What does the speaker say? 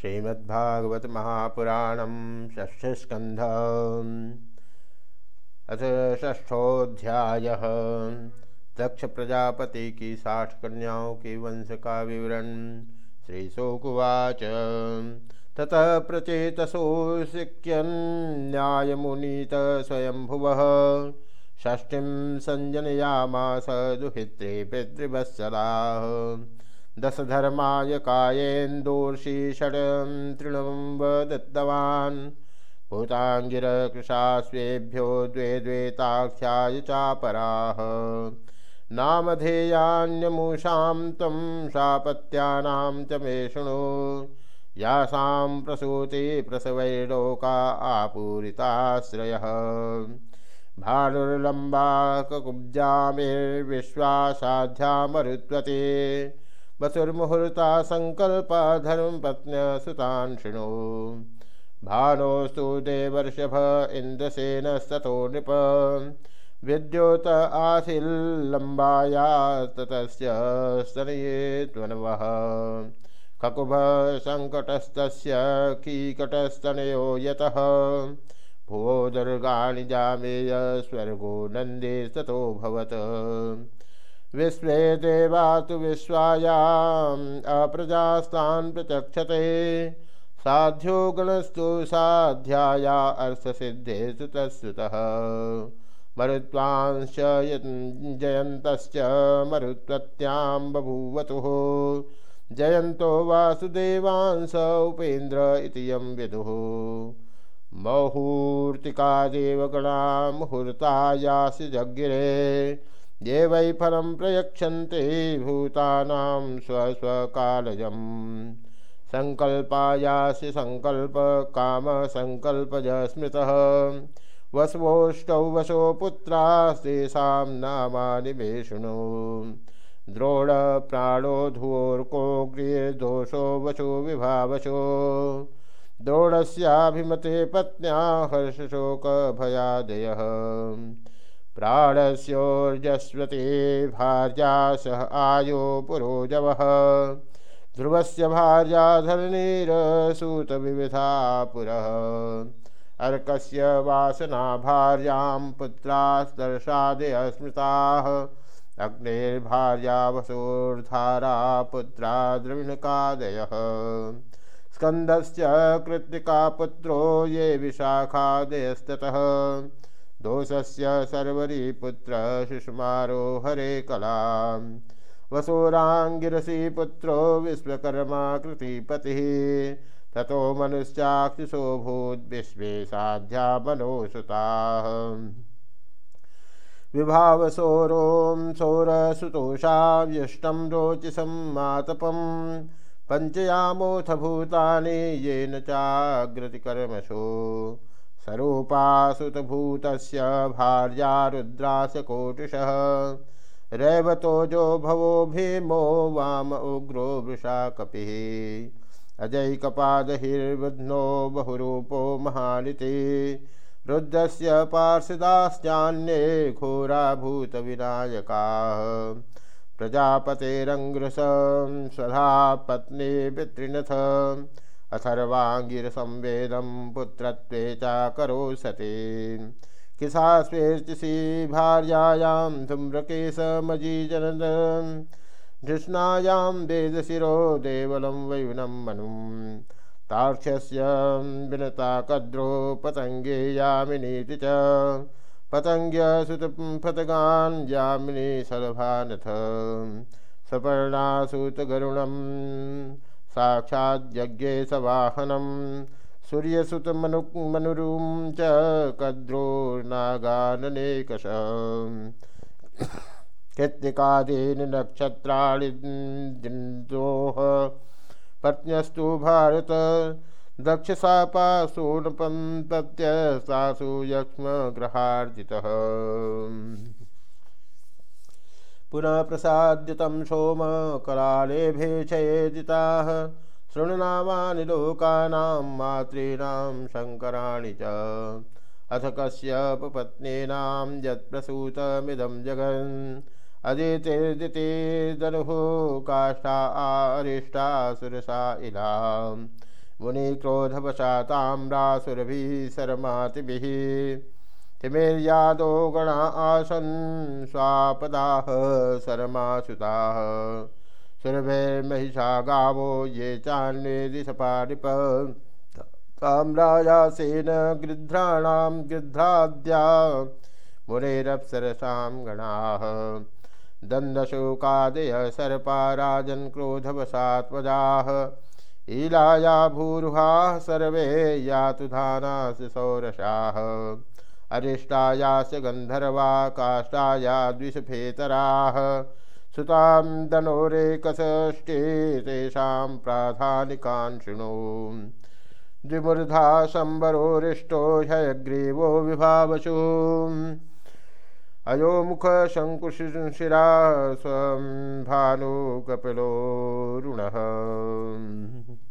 श्रीमद्भागवत महापुराणम षष्ठस्कंध अथ ष्ठोध्याय दक्ष प्रजापति की साठ कन्याओं के वंश का विवरण श्री शोकुवाच ततः प्रचेतसोऽसिक्यन्यायमुनीत स्वयंभुव। षष्ठीं सञ्जनयामास दुहित्रे पितृवत्सलाः। दशधर्माय कायेन्दोर्षि षड् तृणं दत्तवान् भूताङ्गिरकृशाश्वेभ्यो द्वे द्वेताख्याय चापराः। नामधेयान्यमुषां त्वं शापत्यानां च मे शृणु। यासां प्रसूति प्रसवैर्लोका आपूरिताश्रयः। भानुर्लम्बा ककुब्जामिर्विश्वासाध्या मरुत्वते वसुर्मुहूर्ता संकल्पा धर्म पत्न्य सुतान शृणु। भानोस्तु देवर्षभ इंद्रसेन सतो नृप। विद्योत आशिलम्बाया ततस्य स्तनये ककुभ सङ्कटस्तस्य कीकटस्तनयो यतः। भुवो जामेय स्वर्गो नन्दे ततो भवत्। विश्वे देवा तो विश्वायाम् अप्रजास्तान् प्रचक्षते। साध्यो गणस्तु साध्याया अर्थसिद्धे सुतस्तुतः मरुत्वांश्च जयन्तश्च मरुत्वत्यां बभूवतुः। जयन्तो वासुदेवांस उपेन्द्र यं विदुः। मुहूर्तिकादेव गणा मुहूर्तायासि जज्ञिरे ये वै फलम फलं प्रयक्षन्ते भूतानां सङ्कल्पायासि सङ्कल्प कामसङ्कल्पज स्मृतः वसवोष्टौ वशो पुत्रास्तेषां नामानि मे शृणु द्रोणप्राणो गृहदोषो वशो विभावशो द्रोणस्याभिमते पत्न्या, हर्षशोकभयादयः। प्राणस्योर्जस्वते भार्या सह आयो पुरोजवः। ध्रुवस्य भार्या धरणीरसूतविविधा पुरः। अर्कस्य वासना भार्यां पुत्रास्तर्षादय स्मृताः अग्नेर्भार्या वसोर्धारा पुत्रा द्रविणकादयः। स्कन्दस्य कृत्तिका पुत्रो ये विशाखादयस्ततः। दोषस्य सर्वरी पुत्र सुषमारो हरे कला वसोरांगिरसी पुत्रो विश्वकर्मा कृतिपति। ततो मनुष्याक्षुषो भूत विश्वे साध्या मनोसुता। विभावसोरों सौरसुतोषाव्यष्टं रोचिसं मातपं। पञ्चयामोऽथ भूतानि येन चाग्रतिकर्मसु स्वरूपासुतभूतस्य भार्या रुद्रासकोटिशः रैवतोजो भवो भीमो वाम उग्रो वृषा कपिः। अजैकपादहिर्बुध्नो बहुरूपो महानिति। रुद्रस्य पार्षदाश्चान्ये घोराभूतविनायकाः। प्रजापतेरङ्ग्रसं स्वधा पत्नी पितृनथ। अथर्वाङ्गिरसंवेदं पुत्रत्वे चाकरो सते किसास्वेर्चिषि भार्यायां धूम्रकेशमजीजनद धृष्णायां वेदशिरो देवलं वयुनं मनुं। तार्क्ष्यस्य विनता कद्रो पतङ्गे यामिनीति च। पतङ्ग्यसुतपतगान् यामिनी सलभानथ सपर्णासुतगरुणम्। साक्षाज्ञे सवाहनं। सूर्यसुतमनु मनुरूं च कद्रोर्नागाननेकश। कृत्तिकादीन नक्षत्राणि दिन्दोः पत्न्यस्तु भारत दक्षसापासूनपन्तत्य सासु यक्ष्मग्रहार्जितः। पुनः प्रसाद्यतं सोम करालेभेक्षयेदिताः शृणुनामानि लोकानां मातॄणां शङ्कराणि च। अथ कस्यपत्नीनां यत्प्रसूतमिदं जगन्। अदितिर्दितिर्दनुः काष्ठा आरिष्टा सुरसा इलां। मुनिक्रोधवशाताम्रासुरभिः शरमातिभिः। तिमिर्यादो गणा आसन् स्वापदाः शरमासुताः। सुरभैर्महिषा गावो ये चान्ये दिशपारिप तां राजासेन गृध्राणां गृध्राद्या मुनेरप्सरसां गणाः। दन्दशोकादयः सर्पा राजन् क्रोधवशात्मजाः ईलाया भूरुहाः सर्वे यातु धानास सौरसाः अरिष्टायास गन्धर्वा काष्ठाया द्विषफेतराः सुतां दनोरेकषष्टे तेषां प्राधानिकान् शृणु। द्विमूर्धा शम्बरोरिष्टो ह्यग्रीवो विभावशु अयो मुख शङ्कुशिरा स्वं भानु कपिलो रुणः